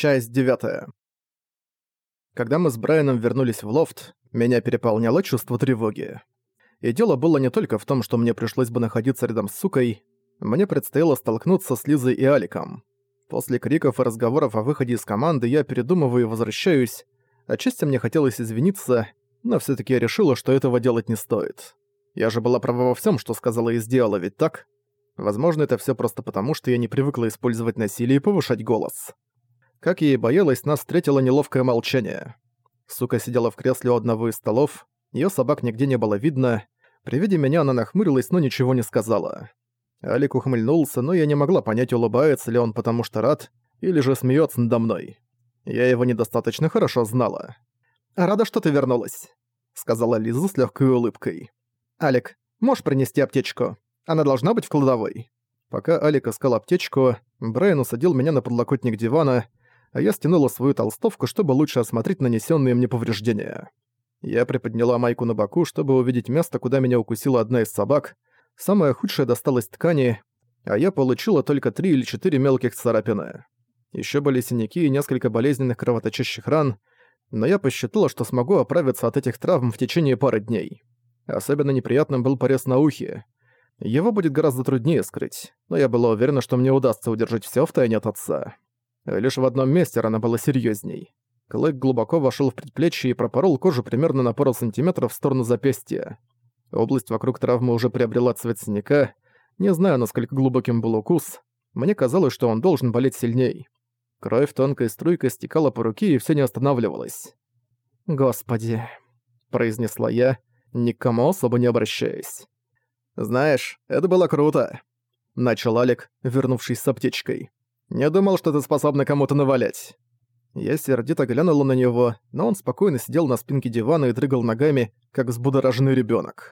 Часть 9. Когда мы с Брайаном вернулись в лофт, меня переполняло чувство тревоги. И дело было не только в том, что мне пришлось бы находиться рядом с сукой, мне предстояло столкнуться с Лизой и Аликом. После криков и разговоров о выходе из команды я передумываю и возвращаюсь. Отчасти мне хотелось извиниться, но все таки я решила, что этого делать не стоит. Я же была права во всем, что сказала и сделала, ведь так? Возможно, это все просто потому, что я не привыкла использовать насилие и повышать голос. Как я и боялась, нас встретило неловкое молчание. Сука сидела в кресле у одного из столов, её собак нигде не было видно. При виде меня она нахмурилась, но ничего не сказала. Алик ухмыльнулся, но я не могла понять, улыбается ли он потому что рад, или же смеётся надо мной. Я его недостаточно хорошо знала. «Рада, что ты вернулась», — сказала Лиза с лёгкой улыбкой. «Алик, можешь принести аптечку? Она должна быть в кладовой». Пока Алик искал аптечку, Брайан усадил меня на подлокотник дивана а я стянула свою толстовку, чтобы лучше осмотреть нанесенные мне повреждения. Я приподняла майку на боку, чтобы увидеть место, куда меня укусила одна из собак. Самое худшее досталось ткани, а я получила только три или четыре мелких царапины. Еще были синяки и несколько болезненных кровоточащих ран, но я посчитала, что смогу оправиться от этих травм в течение пары дней. Особенно неприятным был порез на ухе. Его будет гораздо труднее скрыть, но я была уверена, что мне удастся удержать всё в тайне от отца. Лишь в одном месте рана была серьезней. Клык глубоко вошел в предплечье и пропорол кожу примерно на пару сантиметров в сторону запястья. Область вокруг травмы уже приобрела цвет синяка. Не знаю, насколько глубоким был укус. Мне казалось, что он должен болеть сильней. Кровь тонкой струйкой стекала по руке и все не останавливалось. «Господи», — произнесла я, никому особо не обращаясь. «Знаешь, это было круто», — начал Алик, вернувшись с аптечкой. Не думал, что ты способна кому-то навалять». Я сердито глянула на него, но он спокойно сидел на спинке дивана и дрыгал ногами, как взбудораженный ребенок.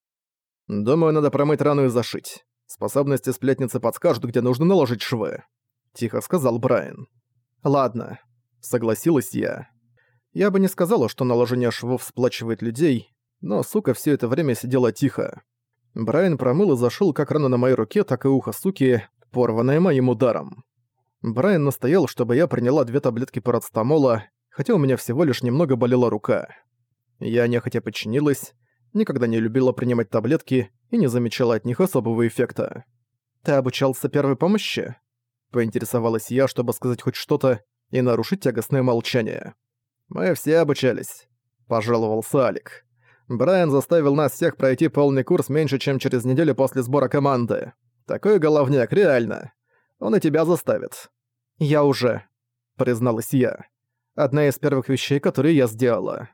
«Думаю, надо промыть рану и зашить. Способности сплетницы подскажут, где нужно наложить швы», — тихо сказал Брайан. «Ладно», — согласилась я. Я бы не сказала, что наложение швов сплачивает людей, но сука все это время сидела тихо. Брайан промыл и зашил как рана на моей руке, так и ухо суки, порванное моим ударом. Брайан настоял, чтобы я приняла две таблетки парацетамола, хотя у меня всего лишь немного болела рука. Я нехотя подчинилась, никогда не любила принимать таблетки и не замечала от них особого эффекта. «Ты обучался первой помощи?» Поинтересовалась я, чтобы сказать хоть что-то и нарушить тягостное молчание. «Мы все обучались», — пожаловался Алик. «Брайан заставил нас всех пройти полный курс меньше, чем через неделю после сбора команды. Такой головняк, реально. Он и тебя заставит». «Я уже», — призналась я. «Одна из первых вещей, которые я сделала».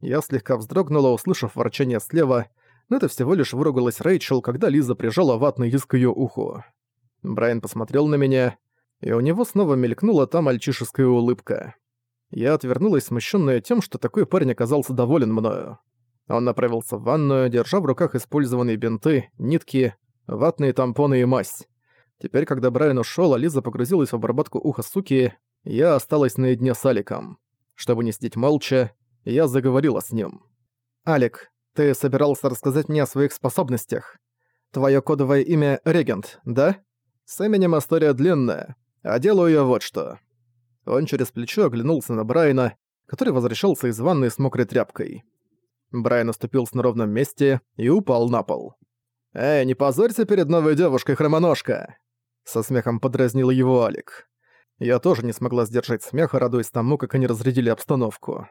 Я слегка вздрогнула, услышав ворчание слева, но это всего лишь выругалась Рэйчел, когда Лиза прижала ватный диск к её уху. Брайан посмотрел на меня, и у него снова мелькнула та мальчишеская улыбка. Я отвернулась, смущенная тем, что такой парень оказался доволен мною. Он направился в ванную, держа в руках использованные бинты, нитки, ватные тампоны и мазь. Теперь, когда Брайан ушёл, а Лиза погрузилась в обработку уха суки, я осталась наедине с Аликом. Чтобы не сидеть молча, я заговорила с ним. «Алик, ты собирался рассказать мне о своих способностях? Твоё кодовое имя — Регент, да? С именем история длинная, а делаю я вот что». Он через плечо оглянулся на Брайана, который возвращался из ванны с мокрой тряпкой. Брайан оступился на ровном месте и упал на пол. «Эй, не позорься перед новой девушкой, хромоножка!» Со смехом подразнил его Алик. Я тоже не смогла сдержать смеха, радуясь тому, как они разрядили обстановку.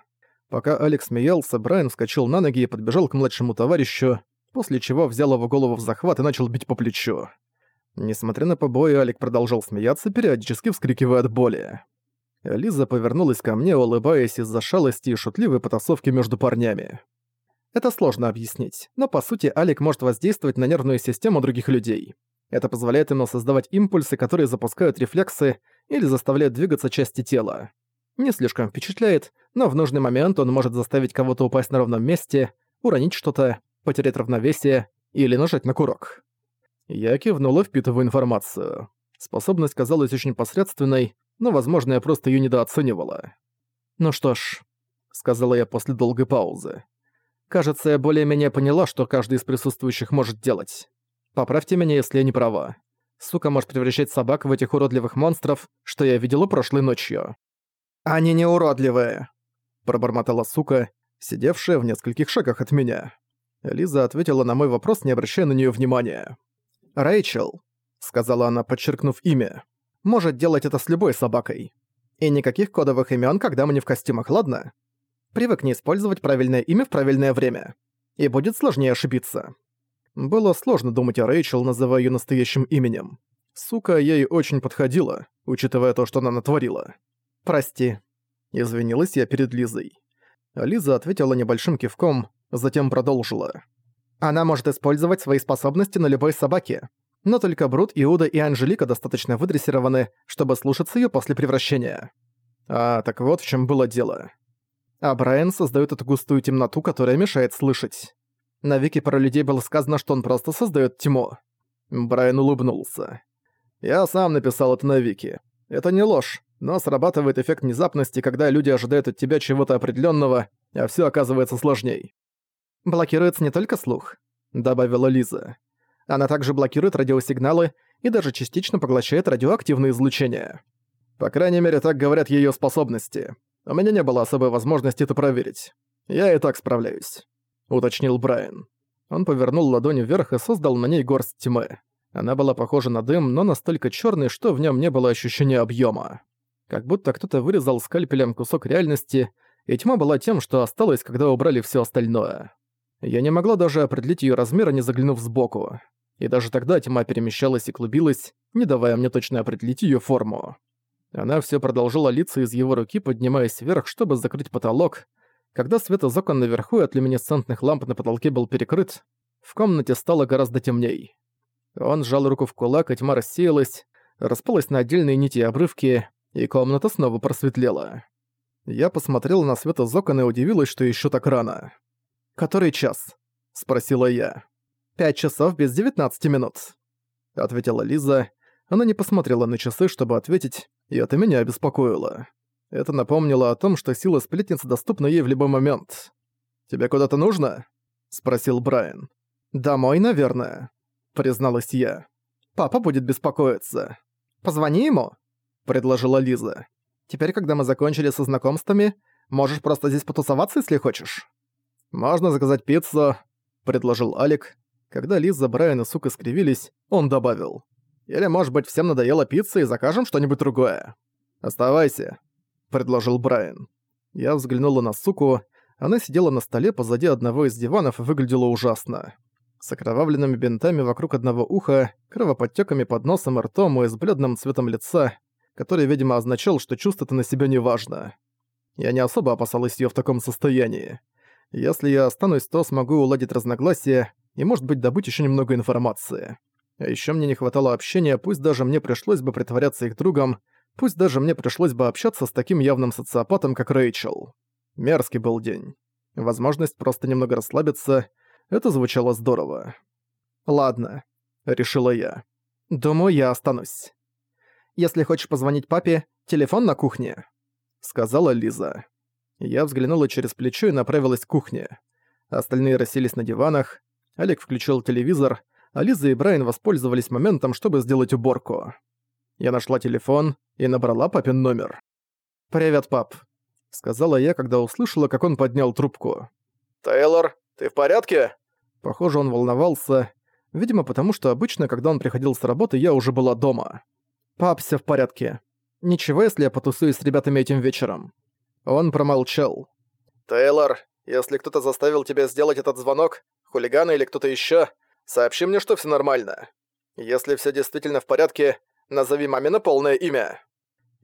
Пока Алекс смеялся, Брайан вскочил на ноги и подбежал к младшему товарищу, после чего взял его голову в захват и начал бить по плечу. Несмотря на побои, Алик продолжал смеяться, периодически вскрикивая от боли. Лиза повернулась ко мне, улыбаясь из-за шалости и шутливой потасовки между парнями. Это сложно объяснить, но по сути Алик может воздействовать на нервную систему других людей. Это позволяет ему создавать импульсы, которые запускают рефлексы или заставляют двигаться части тела. Не слишком впечатляет, но в нужный момент он может заставить кого-то упасть на ровном месте, уронить что-то, потерять равновесие или нажать на курок. Я кивнула, впитывая информацию. Способность казалась очень посредственной, но, возможно, я просто её недооценивала. «Ну что ж», — сказала я после долгой паузы. «Кажется, я более-менее поняла, что каждый из присутствующих может делать. Поправьте меня, если я не права. Сука может превращать собак в этих уродливых монстров, что я видела прошлой ночью. «Они не уродливые», — пробормотала сука, сидевшая в нескольких шагах от меня. Лиза ответила на мой вопрос, не обращая на нее внимания. «Рэйчел», — сказала она, подчеркнув имя, — «может делать это с любой собакой. И никаких кодовых имен, когда мы не в костюмах, ладно? Привыкни использовать правильное имя в правильное время. И будет сложнее ошибиться». Было сложно думать о Рэйчел, называя её настоящим именем. Сука ей очень подходила, учитывая то, что она натворила. «Прости», — извинилась я перед Лизой. Лиза ответила небольшим кивком, затем продолжила. «Она может использовать свои способности на любой собаке. Но только Брут, Иуда и Анжелика достаточно выдрессированы, чтобы слушаться её после превращения». А, так вот в чем было дело. А Брайан создаёт эту густую темноту, которая мешает слышать. На Вики про людей было сказано, что он просто создаёт тьму. Брайан улыбнулся. «Я сам написал это на Вики. Это не ложь, но срабатывает эффект внезапности, когда люди ожидают от тебя чего-то определённого, а всё оказывается сложней. «Блокируется не только слух», — добавила Лиза. «Она также блокирует радиосигналы и даже частично поглощает радиоактивное излучение. По крайней мере, так говорят её способности. У меня не было особой возможности это проверить. Я и так справляюсь», — уточнил Брайан. Он повернул ладонь вверх и создал на ней горсть тьмы. Она была похожа на дым, но настолько чёрный, что в нём не было ощущения объёма. Как будто кто-то вырезал скальпелем кусок реальности, и тьма была тем, что осталось, когда убрали всё остальное. Я не могла даже определить её размер, не заглянув сбоку. И даже тогда тьма перемещалась и клубилась, не давая мне точно определить её форму. Она всё продолжала литься из его руки, поднимаясь вверх, чтобы закрыть потолок. Когда свет из окон наверху от люминесцентных ламп на потолке был перекрыт, в комнате стало гораздо темней. Он сжал руку в кулак, и тьма рассеялась, распалась на отдельные нити и обрывки, и комната снова просветлела. Я посмотрела на свет из окон и удивилась, что ещё так рано. «Который час?» — спросила я. «Пять часов без девятнадцати минут», — ответила Лиза. Она не посмотрела на часы, чтобы ответить, и это меня обеспокоило. Это напомнило о том, что сила сплетницы доступна ей в любой момент. «Тебе куда-то нужно?» — спросил Брайан. «Домой, наверное», — призналась я. «Папа будет беспокоиться. Позвони ему», — предложила Лиза. «Теперь, когда мы закончили со знакомствами, можешь просто здесь потусоваться, если хочешь». «Можно заказать пиццу», — предложил Алик. Когда Лиза, Брайан и Сука скривились, он добавил. «Или, может быть, всем надоела пицца и закажем что-нибудь другое?» «Оставайся», — предложил Брайан. Я взглянула на Суку. Она сидела на столе позади одного из диванов и выглядела ужасно. С окровавленными бинтами вокруг одного уха, кровоподтёками под носом и ртом и с бледным цветом лица, который, видимо, означал, что чувство-то на себя неважно. Я не особо опасалась её в таком состоянии. Если я останусь, то смогу уладить разногласия и, может быть, добыть еще немного информации. А еще мне не хватало общения, пусть даже мне пришлось бы притворяться их другом, пусть даже мне пришлось бы общаться с таким явным социопатом, как Рэйчел. Мерзкий был день. Возможность просто немного расслабиться — это звучало здорово. «Ладно», — решила я. «Думаю, я останусь. Если хочешь позвонить папе, телефон на кухне», — сказала Лиза. Я взглянула через плечо и направилась к кухне. Остальные расселись на диванах. Олег включил телевизор, а Лиза и Брайан воспользовались моментом, чтобы сделать уборку. Я нашла телефон и набрала папин номер. «Привет, пап», — сказала я, когда услышала, как он поднял трубку. «Тейлор, ты в порядке?» Похоже, он волновался. Видимо, потому что обычно, когда он приходил с работы, я уже была дома. «Пап, всё в порядке. Ничего, если я потусуюсь с ребятами этим вечером?» Он промолчал. «Тейлор, если кто-то заставил тебя сделать этот звонок, хулиганы или кто-то ещё, сообщи мне, что всё нормально. Если всё действительно в порядке, назови мамино полное имя».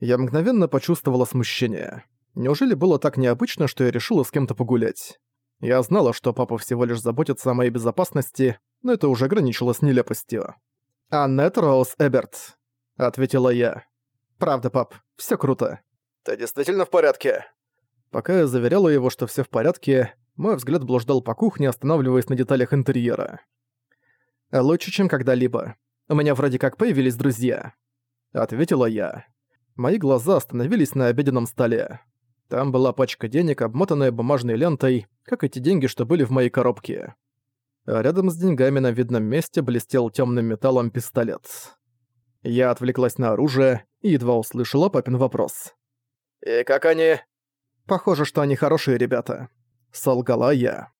Я мгновенно почувствовала смущение. Неужели было так необычно, что я решила с кем-то погулять? Я знала, что папа всего лишь заботится о моей безопасности, но это уже граничило с нелепостью. «Аннет Роуз Эберт», — ответила я. «Правда, пап, всё круто. «Ты действительно в порядке?» Пока я заверяла его, что все в порядке, мой взгляд блуждал по кухне, останавливаясь на деталях интерьера. «Лучше, чем когда-либо. У меня вроде как появились друзья», — ответила я. Мои глаза остановились на обеденном столе. Там была пачка денег, обмотанная бумажной лентой, как эти деньги, что были в моей коробке. А рядом с деньгами на видном месте блестел темным металлом пистолет. Я отвлеклась на оружие и едва услышала папин вопрос. «И как они?» «Похоже, что они хорошие ребята», — солгала я.